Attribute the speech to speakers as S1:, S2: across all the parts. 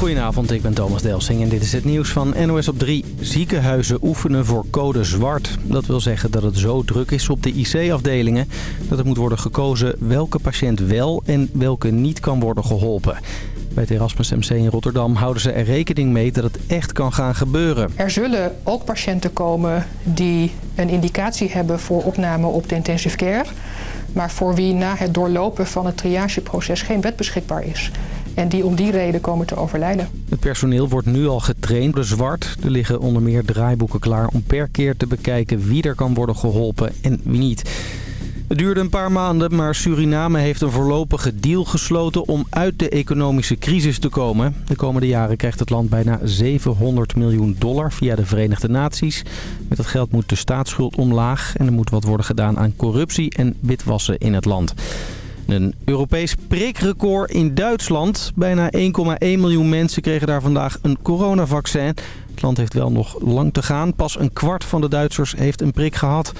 S1: Goedenavond, ik ben Thomas Delsing en dit is het nieuws van NOS op 3. Ziekenhuizen oefenen voor code zwart. Dat wil zeggen dat het zo druk is op de IC-afdelingen... dat er moet worden gekozen welke patiënt wel en welke niet kan worden geholpen. Bij het Erasmus MC in Rotterdam houden ze er rekening mee dat het echt kan gaan gebeuren.
S2: Er zullen ook patiënten komen die een indicatie hebben voor opname op de intensive care... maar voor wie na het doorlopen van het triageproces geen bed beschikbaar is... En die om die reden komen te overlijden.
S1: Het personeel wordt nu al getraind door zwart. Er liggen onder meer draaiboeken klaar om per keer te bekijken wie er kan worden geholpen en wie niet. Het duurde een paar maanden, maar Suriname heeft een voorlopige deal gesloten om uit de economische crisis te komen. De komende jaren krijgt het land bijna 700 miljoen dollar via de Verenigde Naties. Met dat geld moet de staatsschuld omlaag en er moet wat worden gedaan aan corruptie en witwassen in het land. Een Europees prikrecord in Duitsland. Bijna 1,1 miljoen mensen kregen daar vandaag een coronavaccin. Het land heeft wel nog lang te gaan. Pas een kwart van de Duitsers heeft een prik gehad.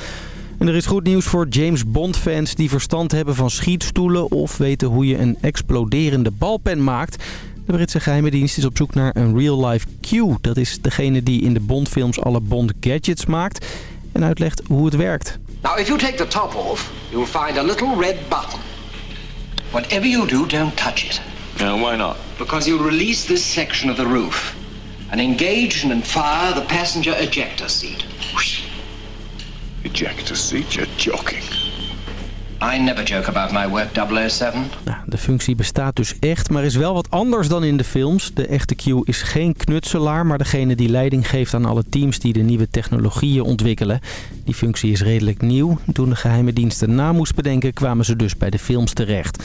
S1: En er is goed nieuws voor James Bond-fans die verstand hebben van schietstoelen... of weten hoe je een exploderende balpen maakt. De Britse geheime dienst is op zoek naar een real-life Q. Dat is degene die in de Bond-films alle Bond-gadgets maakt... en uitlegt hoe het werkt.
S3: Now, if you take the top off, you'll find a little red button. Whatever you do, don't touch it.
S4: Yeah, why not?
S3: Because you'll release this section of the roof and engage and fire the passenger ejector seat. Whoosh.
S4: Ejector seat? You're joking.
S3: I never joke about my work, 007.
S1: Nou, de functie bestaat dus echt, maar is wel wat anders dan in de films. De echte Q is geen knutselaar, maar degene die leiding geeft aan alle teams die de nieuwe technologieën ontwikkelen. Die functie is redelijk nieuw. Toen de geheime diensten na moest bedenken, kwamen ze dus bij de films terecht.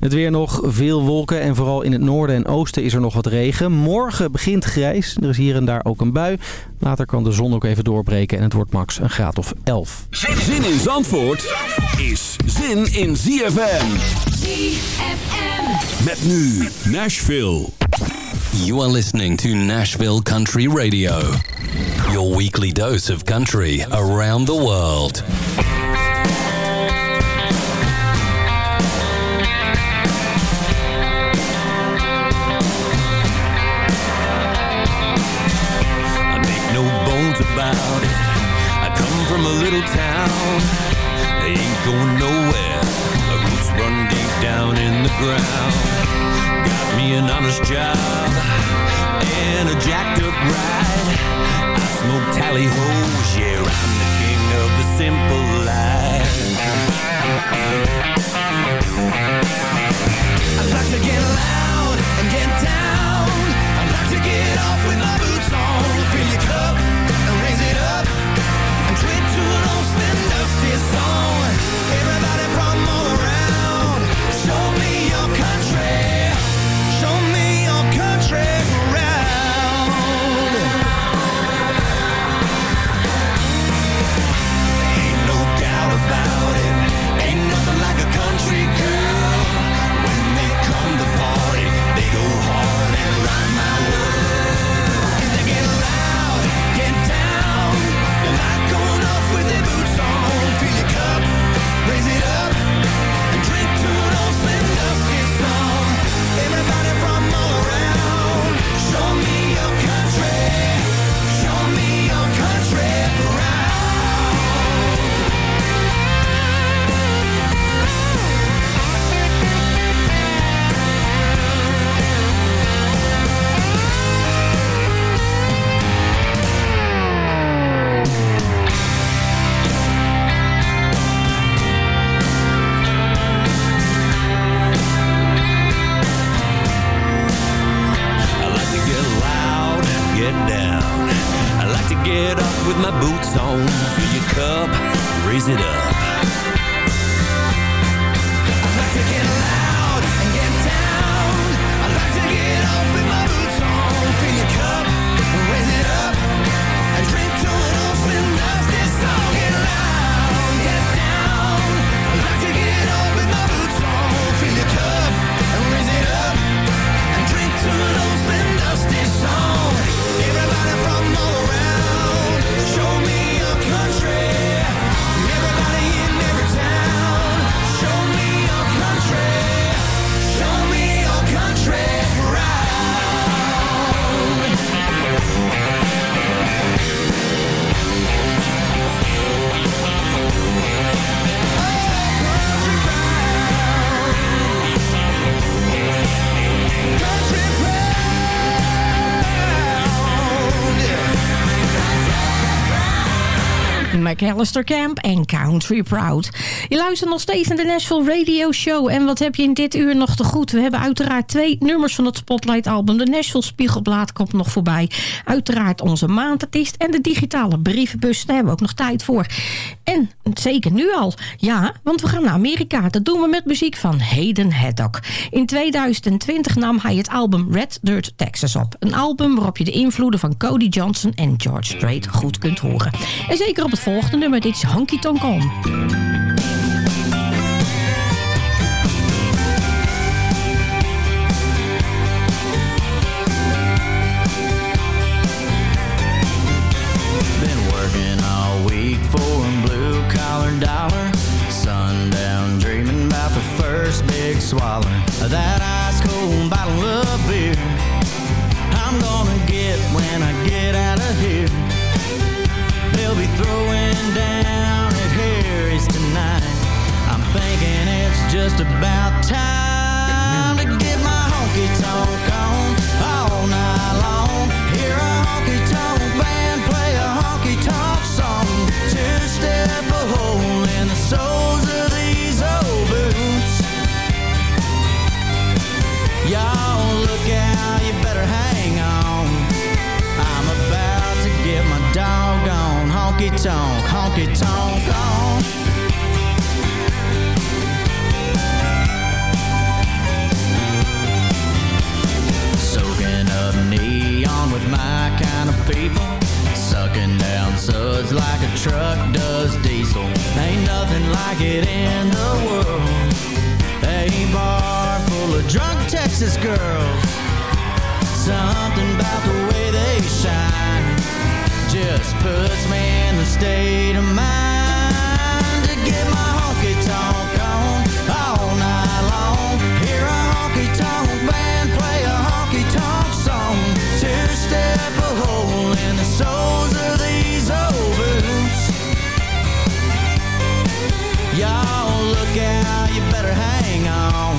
S1: Het weer nog, veel wolken en vooral in het noorden en oosten is er nog wat regen. Morgen begint grijs, er is hier en daar ook een bui. Later kan de zon ook even doorbreken en het wordt max een graad of 11.
S5: Zin in Zandvoort is zin in ZFM.
S6: ZFM.
S5: Met nu Nashville.
S7: You are listening to Nashville Country Radio. Your weekly dose of country around the world.
S8: Bones about it. I come from a little town. They ain't going nowhere. My roots run deep down in the ground. Got me an honest job and a jacked up ride. I smoke tally hoes, yeah, I'm the king of the simple life. I'd like to get loud and get down. I'd like to get off with
S9: McAllister Camp en Country Proud. Je luistert nog steeds naar de Nashville Radio Show. En wat heb je in dit uur nog te goed? We hebben uiteraard twee nummers van het Spotlight album. De Nashville Spiegelblad komt nog voorbij. Uiteraard onze maandartiest en de digitale brievenbus. Daar hebben we ook nog tijd voor. En zeker nu al. Ja, want we gaan naar Amerika. Dat doen we met muziek van Hayden Haddock. In 2020 nam hij het album Red Dirt Texas op. Een album waarop je de invloeden van Cody Johnson en George Strait goed kunt horen. En zeker op het volgende nummer, dit is Honky Tonk
S8: collar dollar. Sundown dreaming about the first big swallow down at Harry's tonight. I'm thinking it's just about time tonk, honky tonk on. Soaking up neon with my kind of people. Sucking down suds like a truck does diesel. Ain't nothing like it in the world. A bar full of drunk Texas girls. Something about the way they shine just puts me in the state of mind to get my honky tonk on all night long. Hear a honky tonk band play a honky tonk song. Two step a hole in the soles of these old boots. Y'all look out, you better hang on.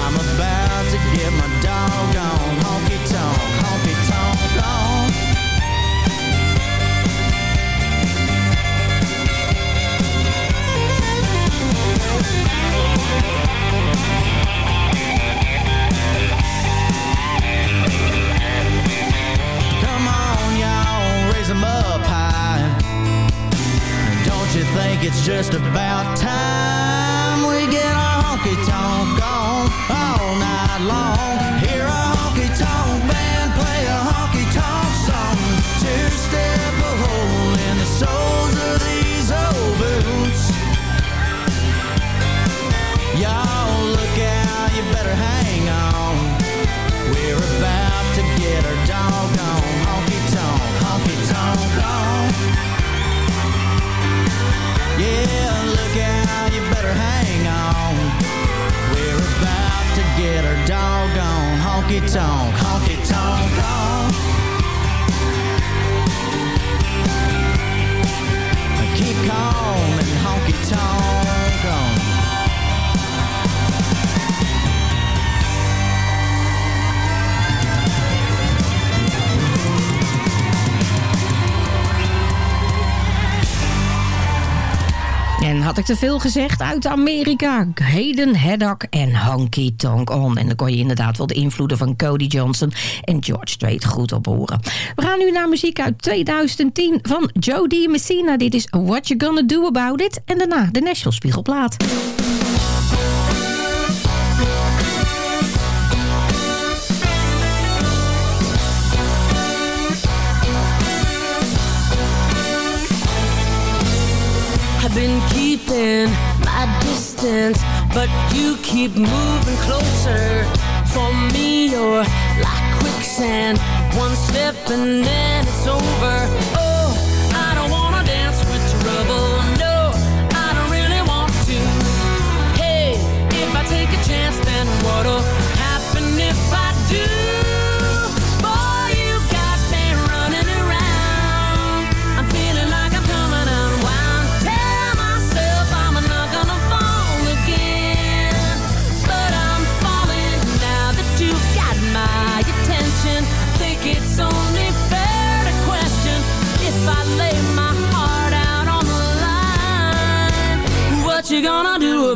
S8: I'm about to get my doggone honky think it's just about time we get our honky tonk on all night long? Hear a honky tonk band play a honky tonk song. Two step a hole in the soles of these old boots. Y'all look out, you better hang on. We're about to get our doggone honky tonk, honky tonk on. Yeah, look out, you better hang on. We're about to get our doggone honky tonk, honky tonk on. Keep calm
S9: En had ik te veel gezegd uit Amerika? Hayden Haddock en Honky Tonk On. En dan kon je inderdaad wel de invloeden van Cody Johnson en George Strait goed op horen. We gaan nu naar muziek uit 2010 van Joe D. Messina. Dit is What You Gonna Do About It. En daarna de Nashville Spiegelplaat.
S6: Been keeping my distance, but you keep moving closer. For me, you're like quicksand. One step and then it's over. Oh,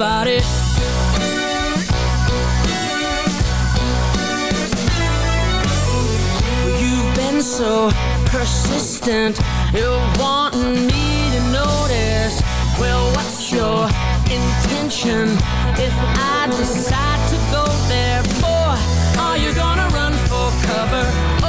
S6: it? You've been so persistent, you're wanting me to notice. Well, what's your intention if I decide to go there? Boy, are you gonna run for cover?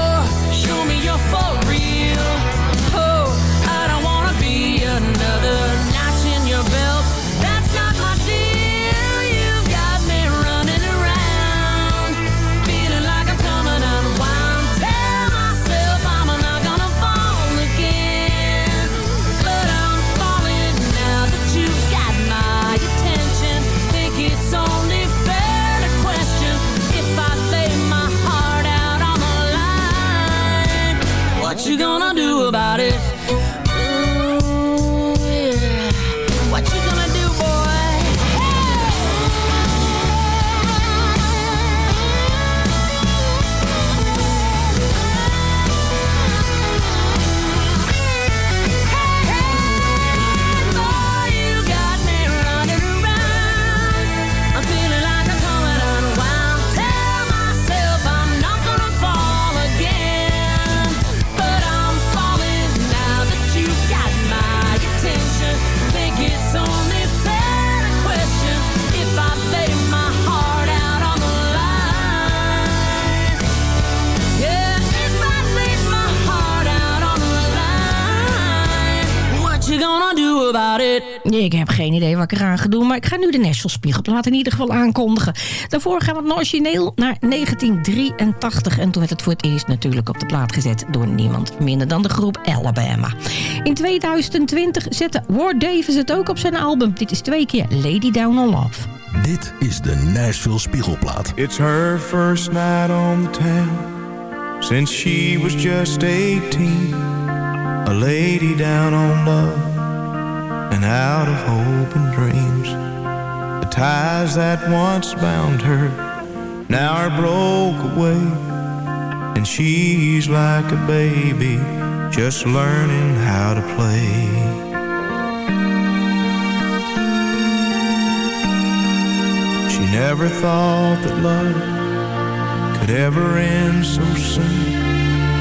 S9: Maar ik ga nu de Nashville Spiegelplaat in ieder geval aankondigen. Daarvoor gaan we het origineel naar 1983 en toen werd het voor het eerst natuurlijk op de plaat gezet door niemand minder dan de groep Alabama. In 2020 zette Ward Davis het ook op zijn album. Dit is twee keer Lady Down on Love.
S10: Dit is de Nashville Spiegelplaat.
S11: It's her first night on the town since she was just 18. A lady down on love and out of hope and dreams. The ties that once bound her now are broke away. And she's like a baby just learning how to play. She never thought that love could ever end so soon.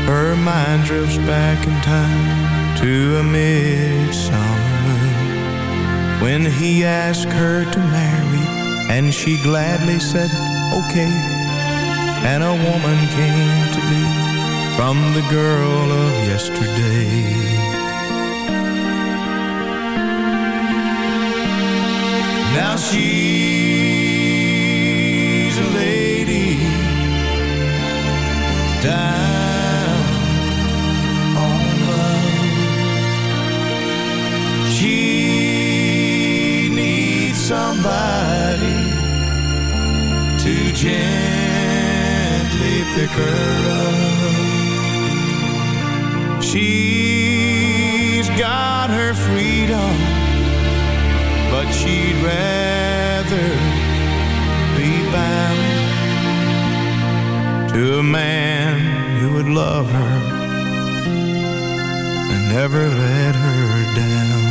S11: Her mind drifts back in time to a midsummer moon. When he asked her to marry, and she gladly said, okay. And a woman came to be from the girl of yesterday. Now she's a lady somebody to gently pick her up. She's got her freedom but she'd rather be bound to a man who would love her and never let her down.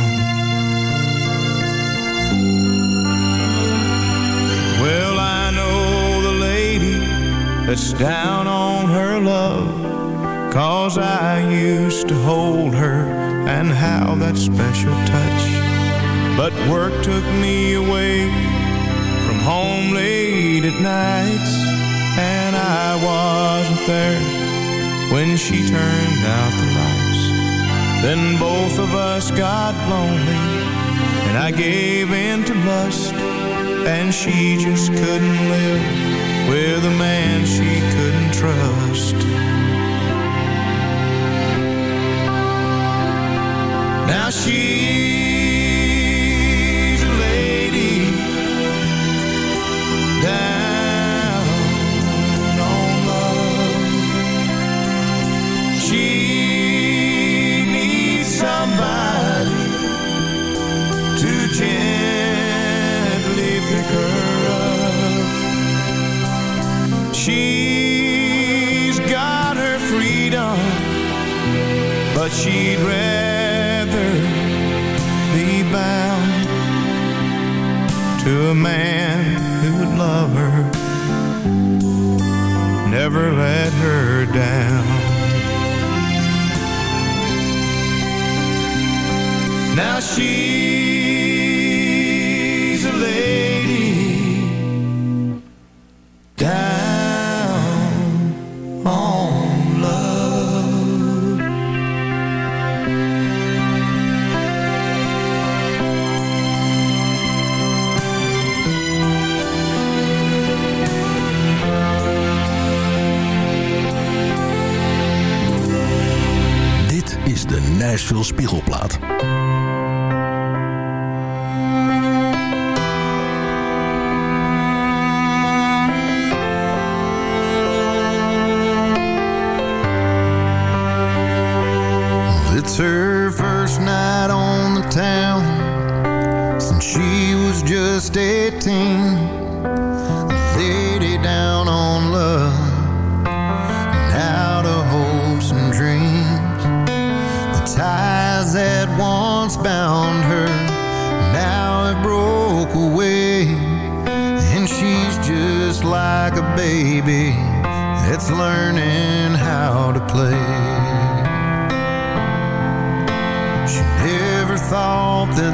S11: Well, I know the lady that's down on her love, cause I used to hold her and how that special touch. But work took me away from home late at nights And I wasn't there when she turned out the lights. Then both of us got lonely And I gave in to lust And she just couldn't live with a man she couldn't trust. Now she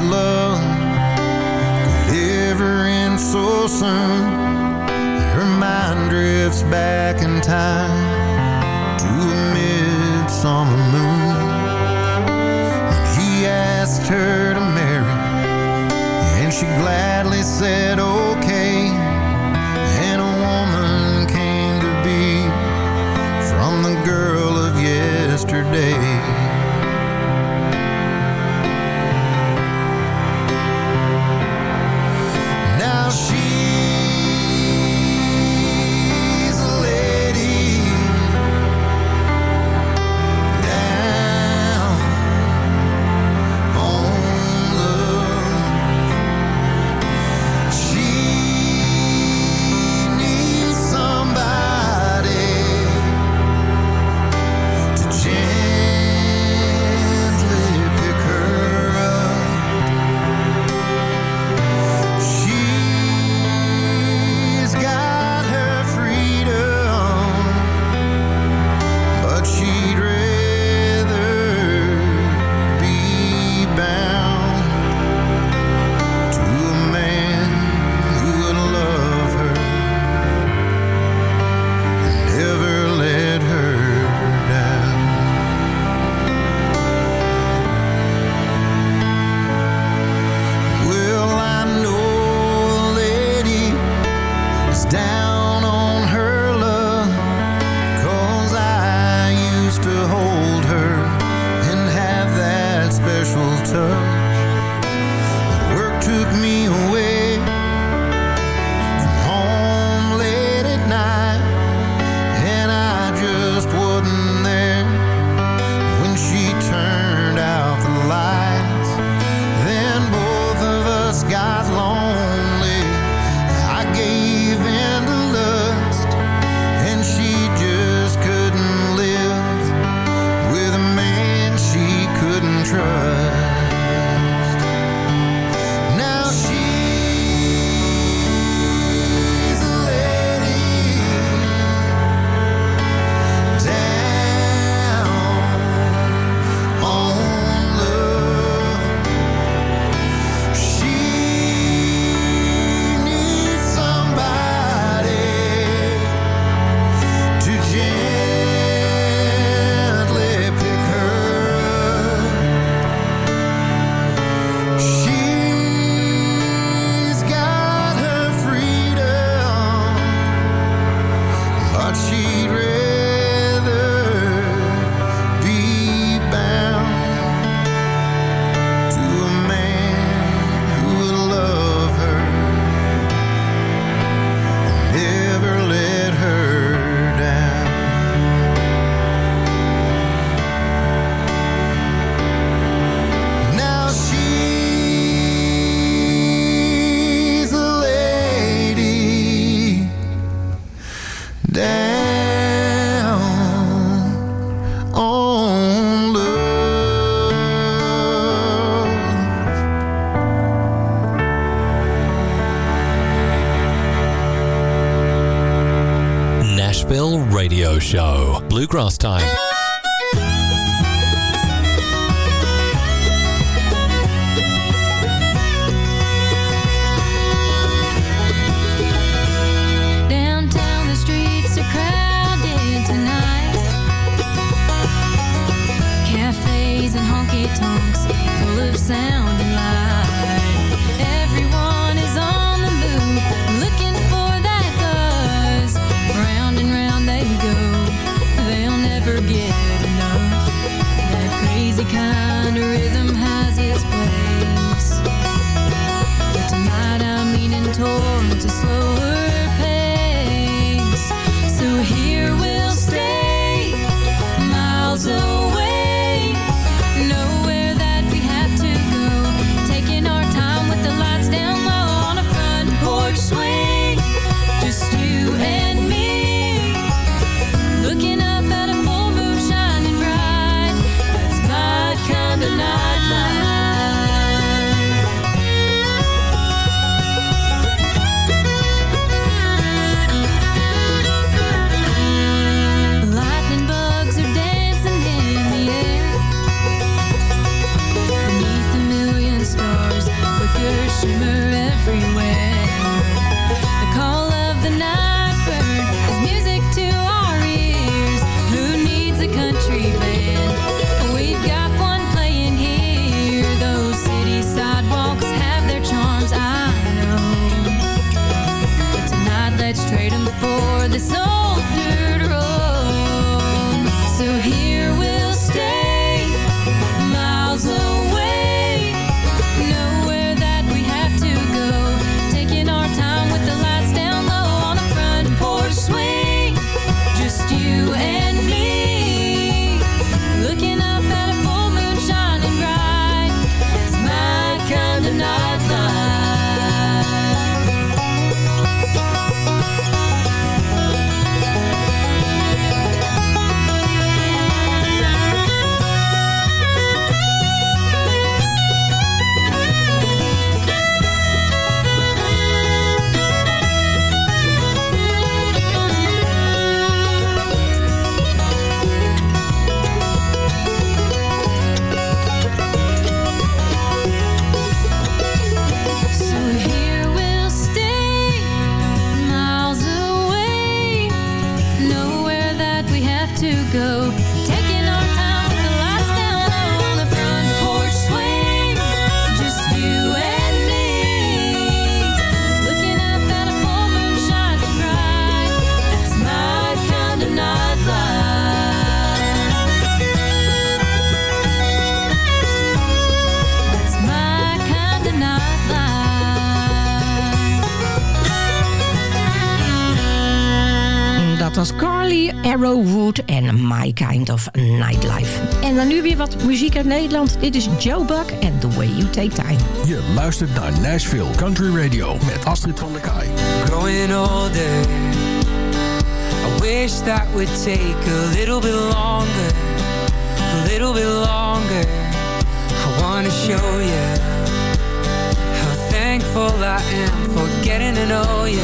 S11: love
S12: could ever end so soon. Her mind drifts back in time to a midsummer moon. When he asked her to marry, and she gladly said, okay. And a woman came to be from the girl of yesterday.
S9: Wat muziek uit Nederland. Dit is Joe Buck en The Way You Take Time.
S10: Je luistert naar Nashville Country Radio met Astrid van der Kaai.
S13: growing older. I wish that would take a little bit longer, a little bit longer. I wanna show you how thankful I am for getting to know you.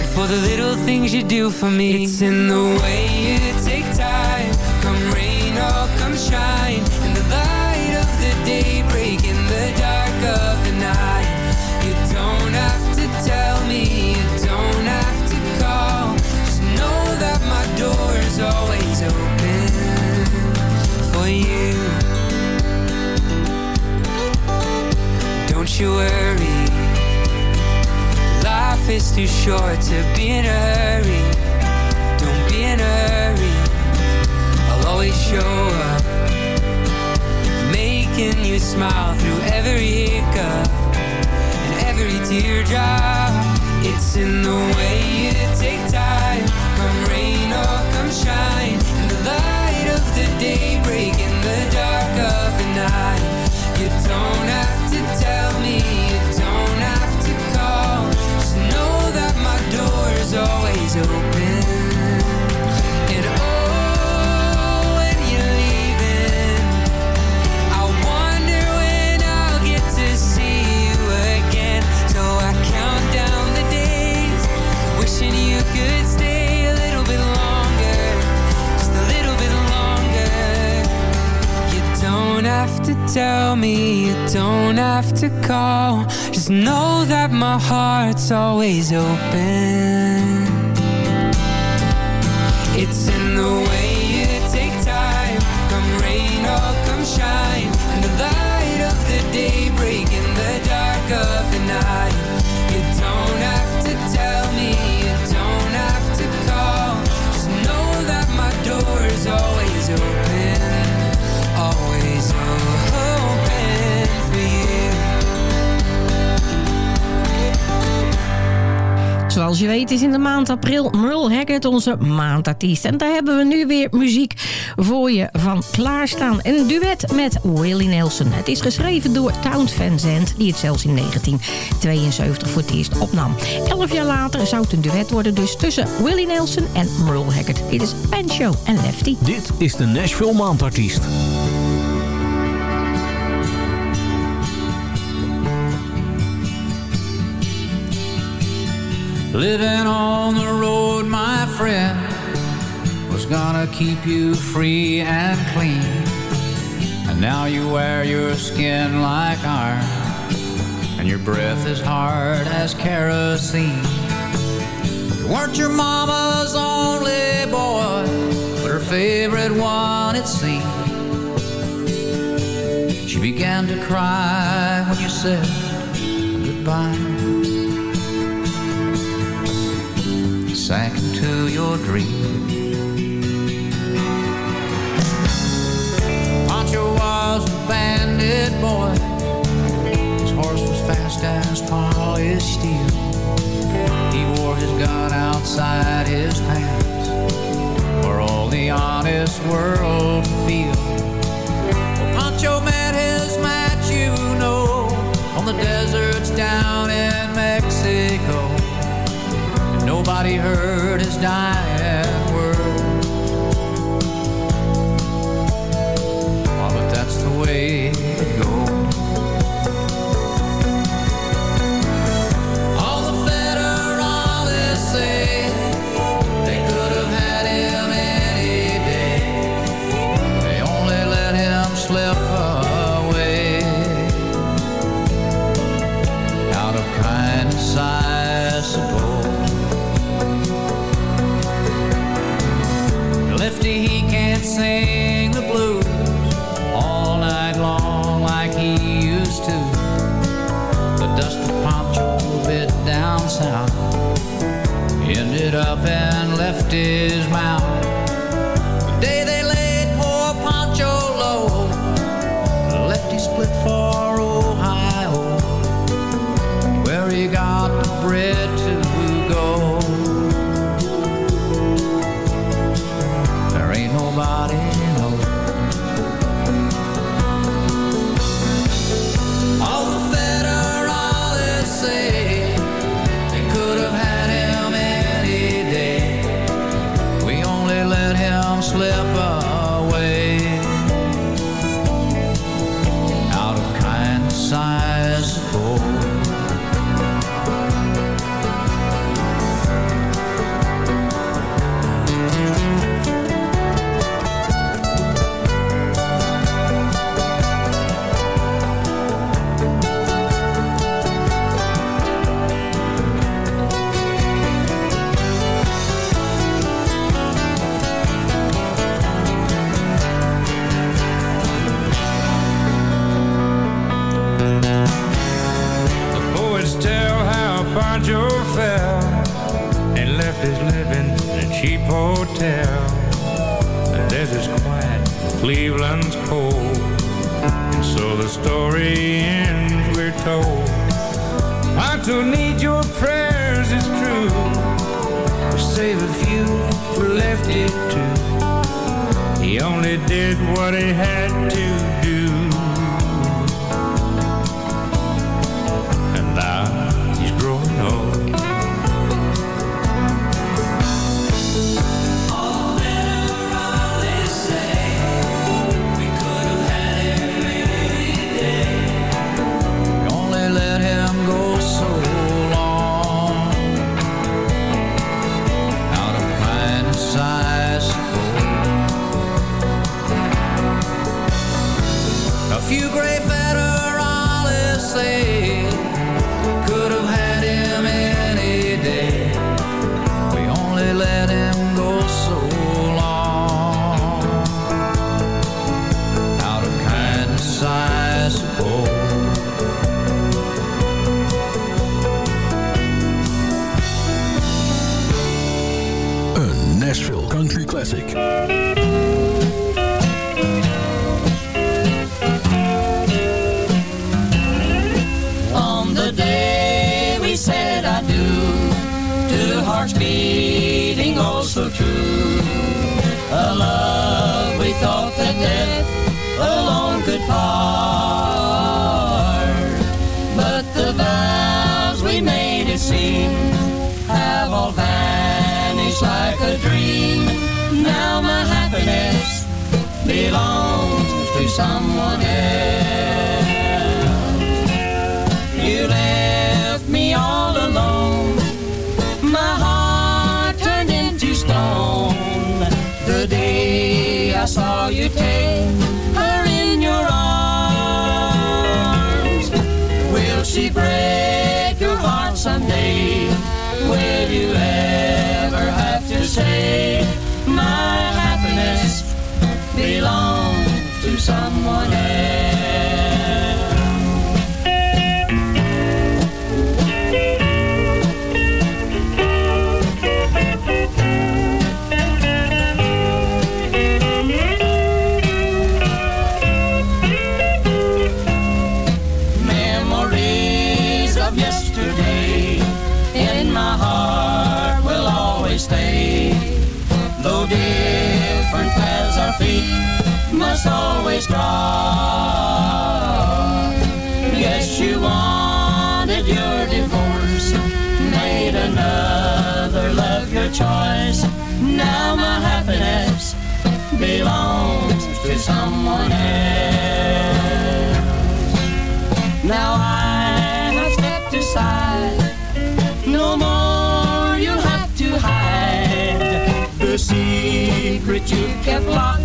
S13: And for the little things you do for me. It's in the way you take rain or come shine. In the light of the day, break in the dark of the night. You don't have to tell me, you don't have to call. Just know that my door is always open for you. Don't you worry, life is too short to be in a hurry. Don't be in a hurry, I'll always show up. Making you smile through every hiccup and every teardrop. It's in the way you take time. Come rain or come shine. In the light of the day, break in the dark of the night. You don't have to tell me, you don't have to call. Just know that my door is always open
S11: tell me you don't have to call. Just know that my heart's always open. It's in the way you take time. Come rain or come shine. In the light of the day, break in the dark
S9: Zoals je weet is in de maand april Merle Haggard onze maandartiest. En daar hebben we nu weer muziek voor je van klaarstaan. Een duet met Willie Nelson. Het is geschreven door Towns Van Zandt, die het zelfs in 1972 voor het eerst opnam. Elf jaar later zou het een duet worden dus tussen Willie Nelson en Merle Haggard. Dit is Pancho en Lefty.
S14: Dit is de Nashville Maandartiest.
S15: Living on the road, my friend, was gonna keep you free and clean. And now you wear your skin like iron, and your breath is hard as kerosene. You weren't your mama's only boy, but her favorite one, it seemed. She began to cry when you said goodbye. Sank into your dream. Pancho was a bandit boy. His horse was fast as polished steel. He wore his gun outside his pants for all the honest world to feel. Well, Pancho met his match, you know, on the deserts down in Mexico. Nobody heard his dying word. Oh, but that's the way for
S16: left it to. He only did what he had to do.
S10: Classic.
S14: Belongs to someone else. You left me all alone. My heart turned into stone. The day I saw you take her in your arms. Will she break your heart someday? Will to someone else? You kept locked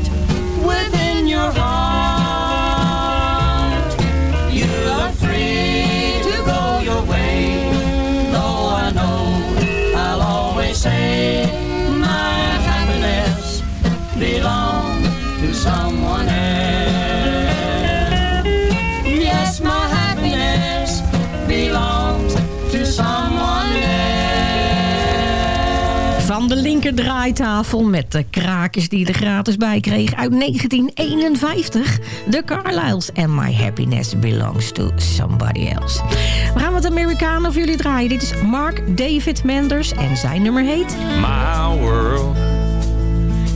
S9: de draaitafel met de krakers die er gratis bij kreeg uit 1951. De Carlyles and My Happiness Belongs to Somebody Else. We gaan wat Amerikanen voor jullie draaien. Dit is Mark David Manders en zijn nummer heet...
S17: My world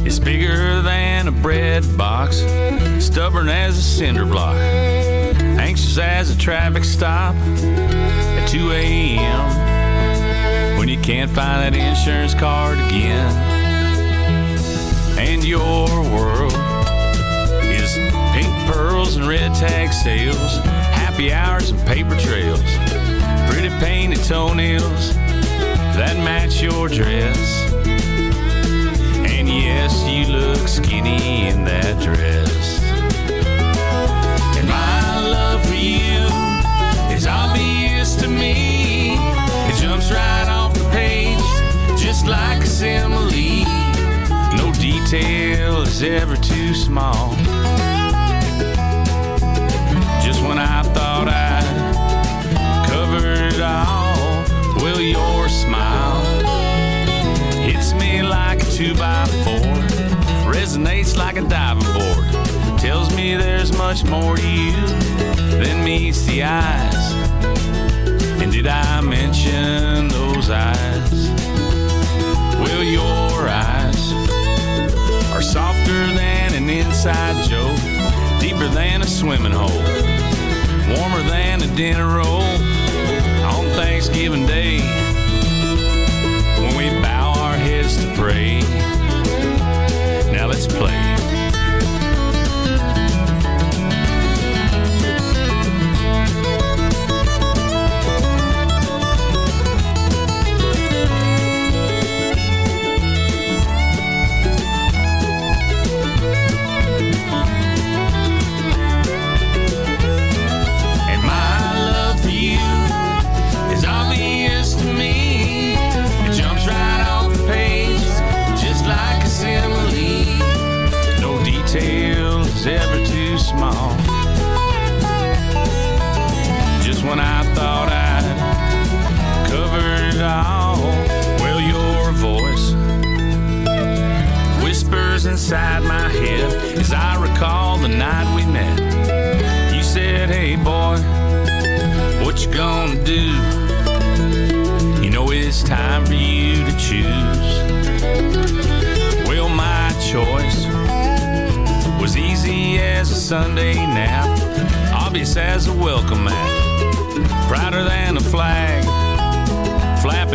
S17: is bigger than a bread box, stubborn as a cinder block, as a traffic stop at 2 a.m. you can't find that insurance card again. And your world is pink pearls and red tag sales, happy hours and paper trails, pretty painted toenails that match your dress. And yes, you look skinny in that dress. And my love for you is obvious to me. It jumps right page, just like a simile. No detail is ever too small. Just when I thought I'd covered it all, well, your smile hits me like a two by four, resonates like a diving board, tells me there's much more to you than meets the eyes. And did I mention those eyes? Softer than an inside joke, deeper than a swimming hole, warmer than a dinner roll on Thanksgiving Day when we bow our heads to pray. Now let's play.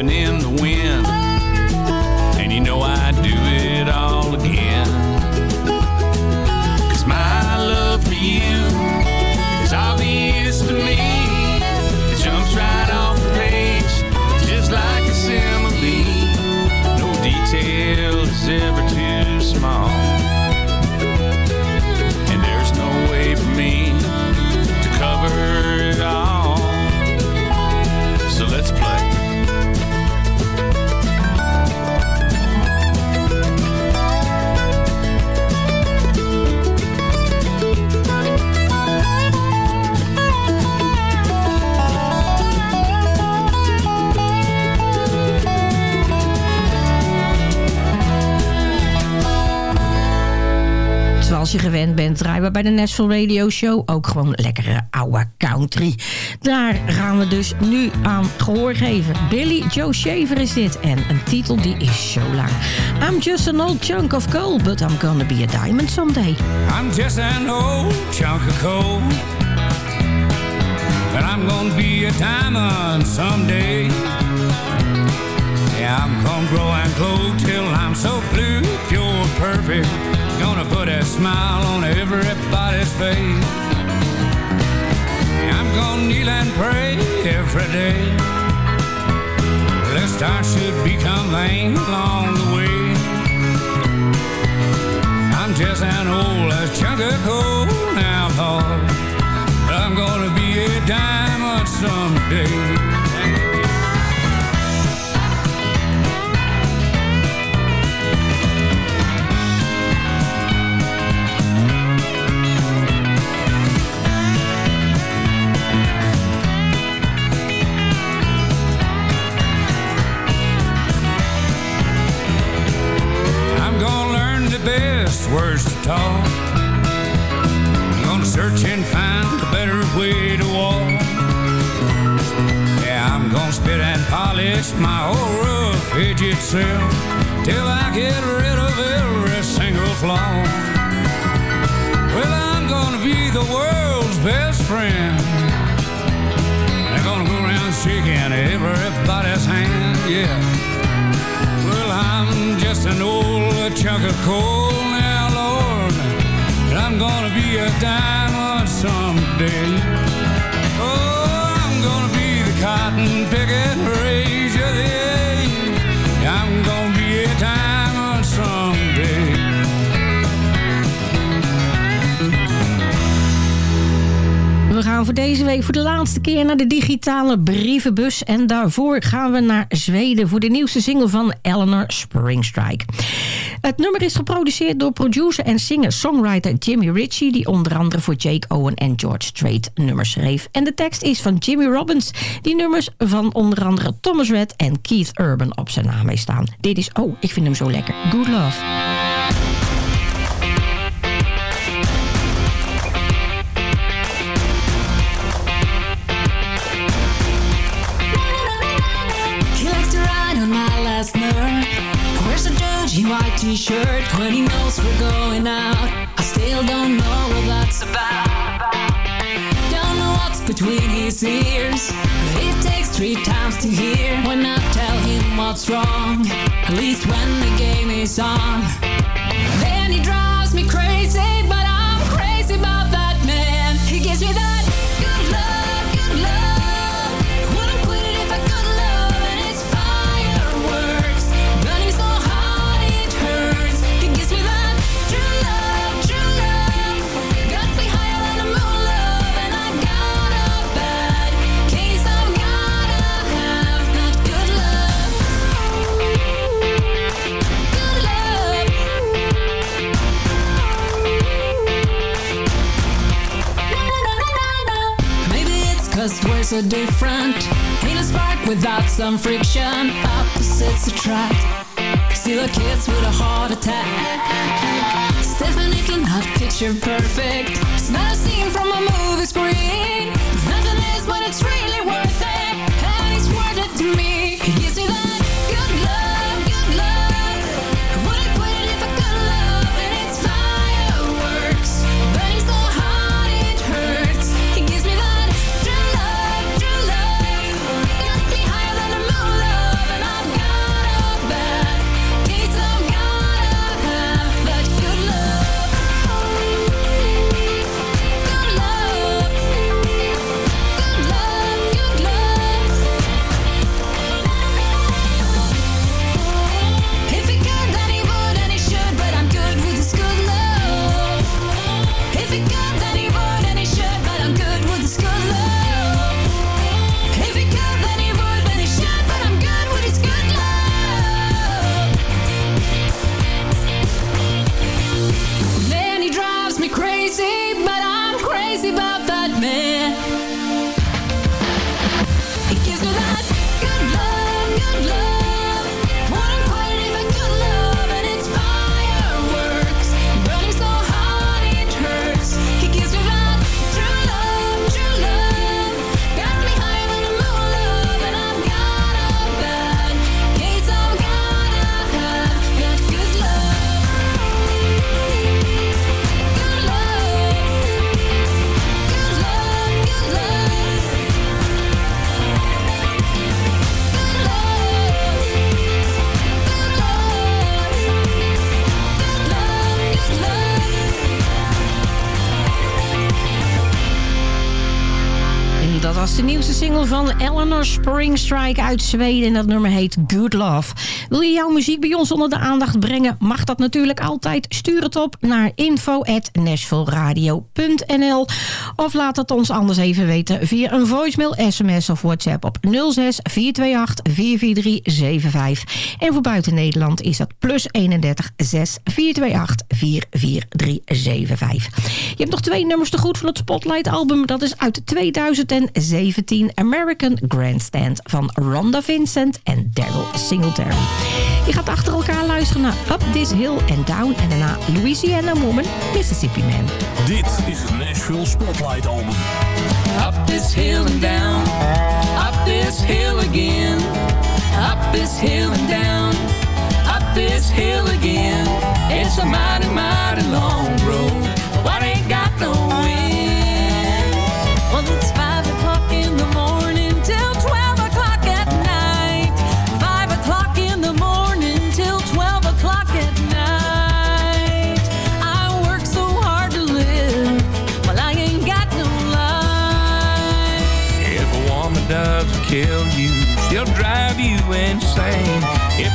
S17: In the wind.
S9: Bij de Nashville Radio Show ook gewoon lekkere oude country. Daar gaan we dus nu aan gehoor geven. Billy Joe Shaver is dit en een titel die is zo lang. I'm just an old chunk of coal, but I'm gonna be a diamond someday.
S11: I'm just an old chunk of coal. But I'm gonna be a diamond someday. Yeah, I'm gonna grow and glow till I'm so blue, pure, perfect. Gonna put a smile on everybody's face. I'm gonna kneel and pray every day. Lest I should become lame along the way. I'm just an old chunk of coal now, Lord. I'm gonna be a diamond someday. Talk. I'm gonna search and find a better way to walk. Yeah, I'm gonna spit and polish my whole rough edge itself till I get rid of every single flaw. Well, I'm gonna be the world's best friend. They're gonna go around shaking everybody's hand, yeah. Well, I'm just an old chunk of coal now, Lord. I'm gonna be a diamond someday. Oh, I'm gonna be the cotton picking the age. I'm gonna be a diamond someday.
S9: We gaan voor deze week voor de laatste keer naar de digitale brievenbus. En daarvoor gaan we naar Zweden voor de nieuwste single van Eleanor Springstrike. Het nummer is geproduceerd door producer en singer-songwriter Jimmy Ritchie... die onder andere voor Jake Owen en George Strait nummers schreef. En de tekst is van Jimmy Robbins... die nummers van onder andere Thomas Red en Keith Urban op zijn naam heeft staan. Dit is, oh, ik vind hem zo lekker. Good Love.
S13: White t-shirt when he knows we're going out. I still don't know what that's about. Don't know what's between his ears. But it takes three times to hear when I tell him what's wrong. At least when the game is on. Then he drives me crazy, but I'm crazy about we're so different. A spark without some friction. Opposites attract. See the kids with a heart attack. Definitely not picture perfect. It's not a scene from a movie screen. Nothing is when it's really worth it. And it's worth it to me. Gives me that
S9: Eleanor Springstrike uit Zweden. En dat nummer heet Good Love. Wil je jouw muziek bij ons onder de aandacht brengen? Mag dat natuurlijk altijd. Stuur het op naar info.nashvilleradio.nl Of laat het ons anders even weten via een voicemail, sms of whatsapp op 06 428 44375. En voor buiten Nederland is dat plus 31 6 428 44375. Je hebt nog twee nummers te goed van het Spotlight album. Dat is uit 2017 American Grandstand van Rhonda Vincent en Daryl Singletary. Je gaat achter elkaar luisteren naar Up This Hill and Down en daarna Louisiana Woman, Mississippi Man.
S10: Dit is het Nashville Spotlight album.
S6: Up this hill and down, up this hill again, up this hill and down, up this hill again. It's a mighty, mighty long road,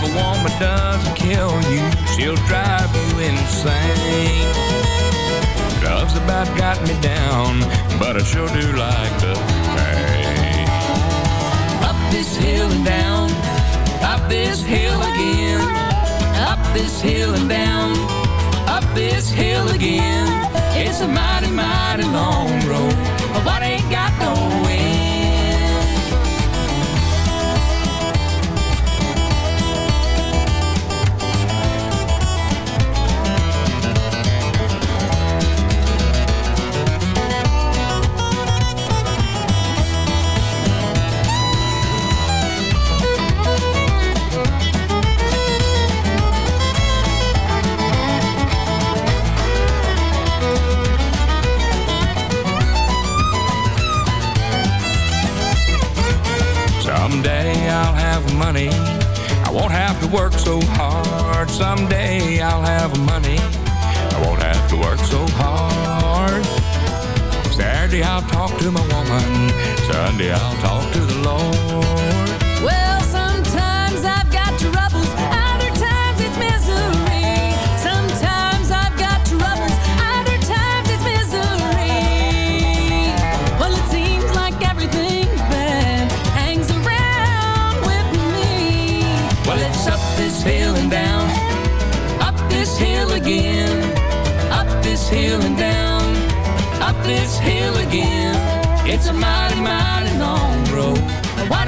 S11: a woman doesn't kill you, she'll drive you insane. Love's about got me down, but I sure do like the pain.
S6: Up this hill and down, up this hill again, up this hill and down, up this hill again. It's a mighty, mighty long road, but ain't
S11: work so hard. Someday I'll have money. I won't have to work so hard. Saturday I'll talk to my woman. Sunday I'll talk to the Lord.
S13: Well, sometimes I've got
S6: and down, up this hill again. It's a mighty, mighty long road, but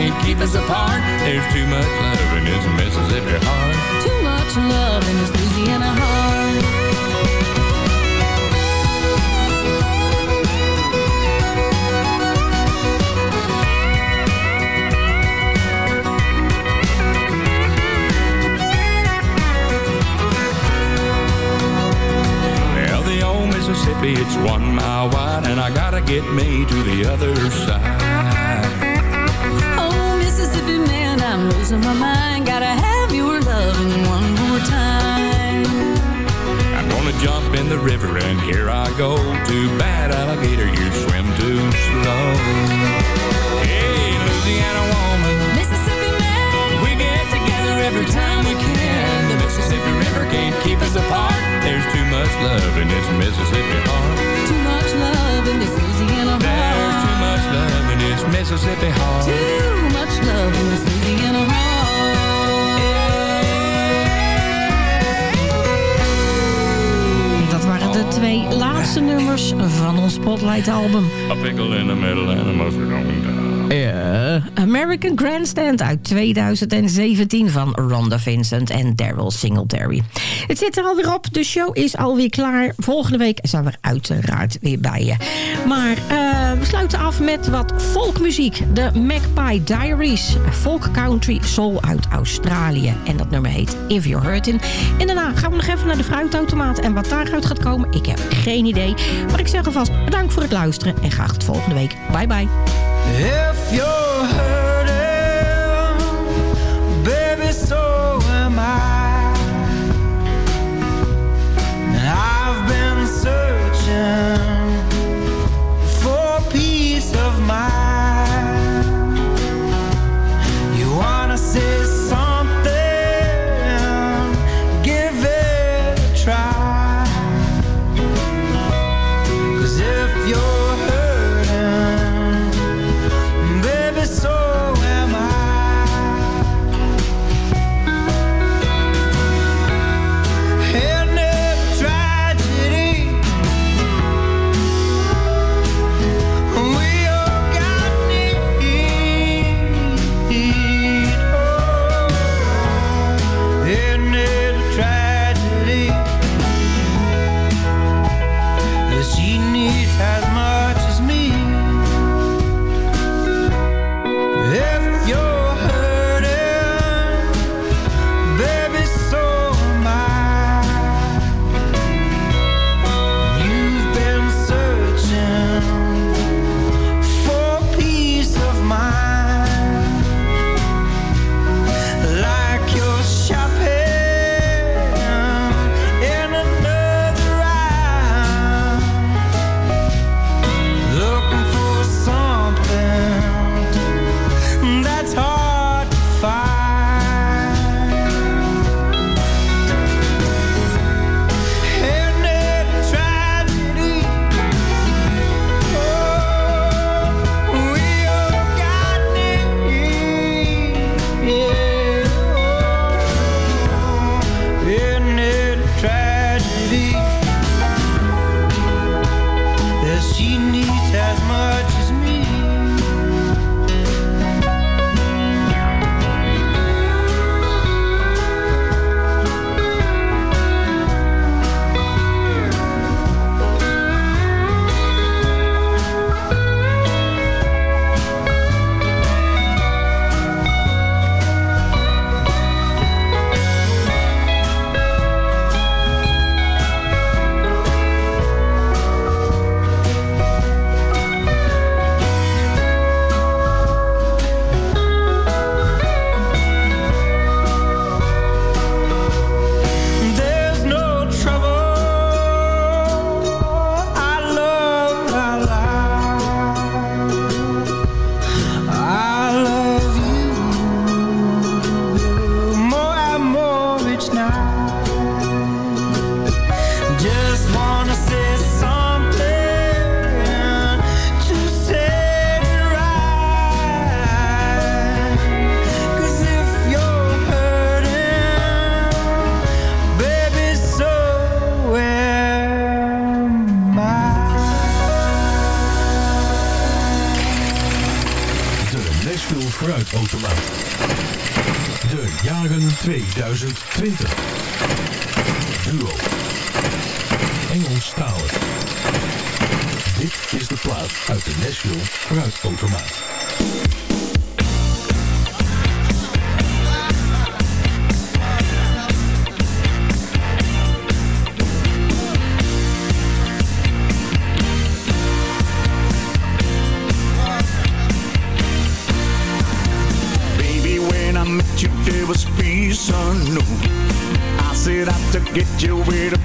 S11: can't keep us apart. There's too much love in
S13: this
S11: Mississippi heart.
S13: too much love in this Louisiana heart. Well, the
S11: old Mississippi, it's one mile wide, and I gotta get me to the other side.
S13: I'm losing my mind. Gotta have your loving one more time.
S11: I'm gonna jump in the river, and here I go. Too bad, alligator, you swim too slow. Hey, Louisiana woman,
S13: Mississippi man,
S11: we get together every time we can. The Mississippi River can't keep us apart. There's too much love in this Mississippi heart.
S13: too much love in this Louisiana heart.
S11: Much love in this Mississippi heart.
S13: Too much love in this Louisiana heart.
S9: Dat waren de twee laatste nummers van ons Spotlight album.
S11: A pickle in the middle and a mustard on top.
S9: Ja. American Grandstand uit 2017 van Rhonda Vincent en Daryl Singletary. Het zit er alweer op. De show is alweer klaar. Volgende week zijn we uiteraard weer bij je. Maar we sluiten af met wat folkmuziek. De Magpie Diaries. Folk country soul uit Australië. En dat nummer heet If You're Hurting. En daarna gaan we nog even naar de fruitautomaat. En wat daaruit gaat komen, ik heb geen idee. Maar ik zeg alvast bedankt voor het luisteren. En graag tot volgende week. Bye bye.
S12: If you're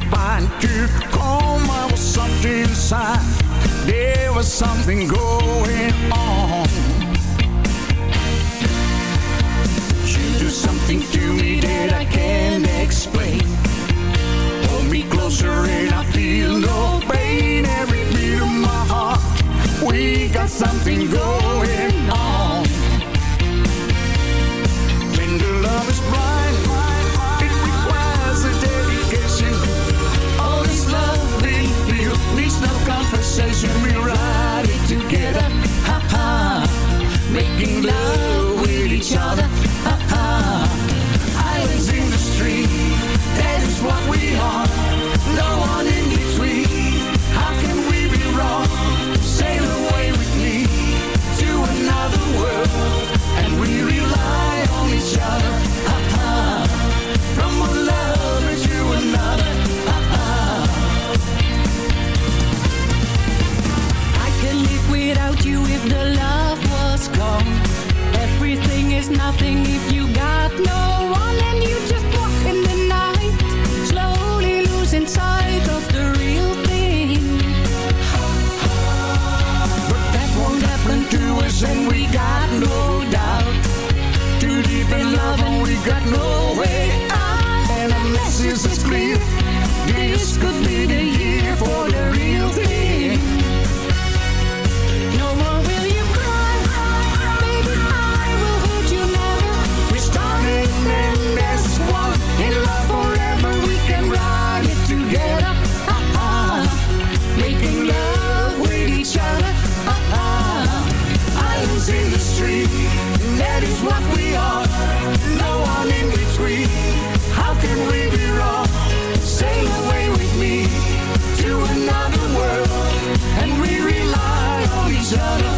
S16: find you come I was something inside there was something going on. You do something to me that I can't explain. Hold me closer and I feel no pain. Every beat of my heart we got something going. That is what we are, no one in between. How can we be wrong? Sail away with me to another world, and we rely on each other.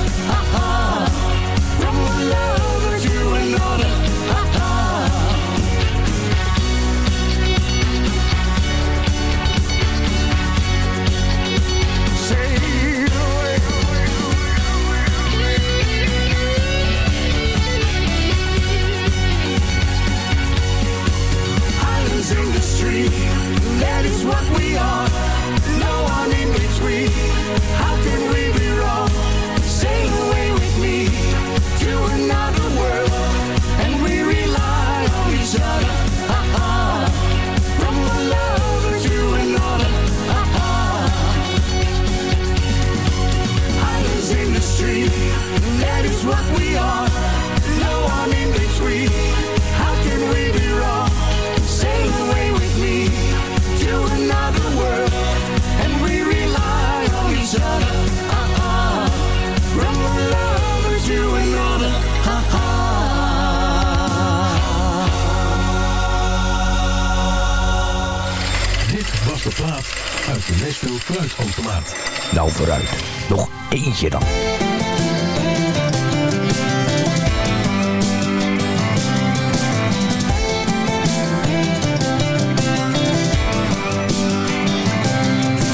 S14: Nashville fruitautomaat.
S18: Nou vooruit, nog eentje dan.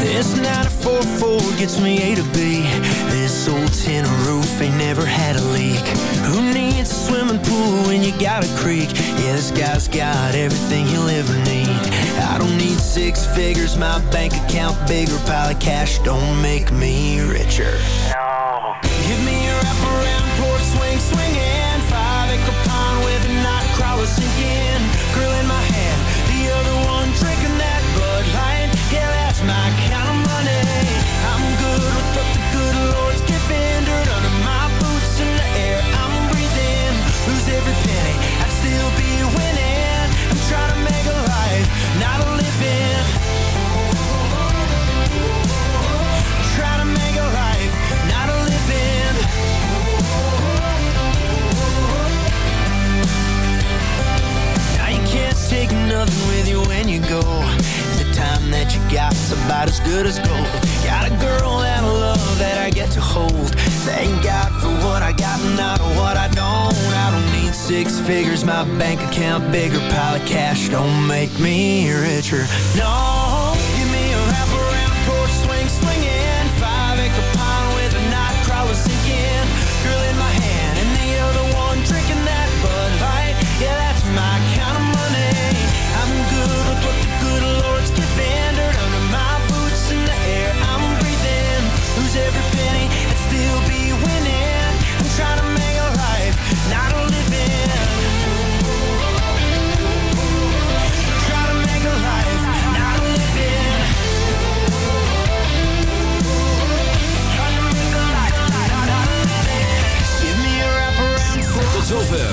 S8: This 944 gets me A to B. This old tin roof ain't never had a leak. Who needs a swimming pool when you got a creek? Yeah, this guy's got everything you'll ever need. I don't need six figures, my bank account bigger, pile of cash don't make me richer. No. Give me go. The time that you got's about as good as gold. Got a girl and a love that I get to hold. Thank God for what I got and not what I don't. I don't need six figures, my bank account bigger. Pile of cash. Don't make me richer. No.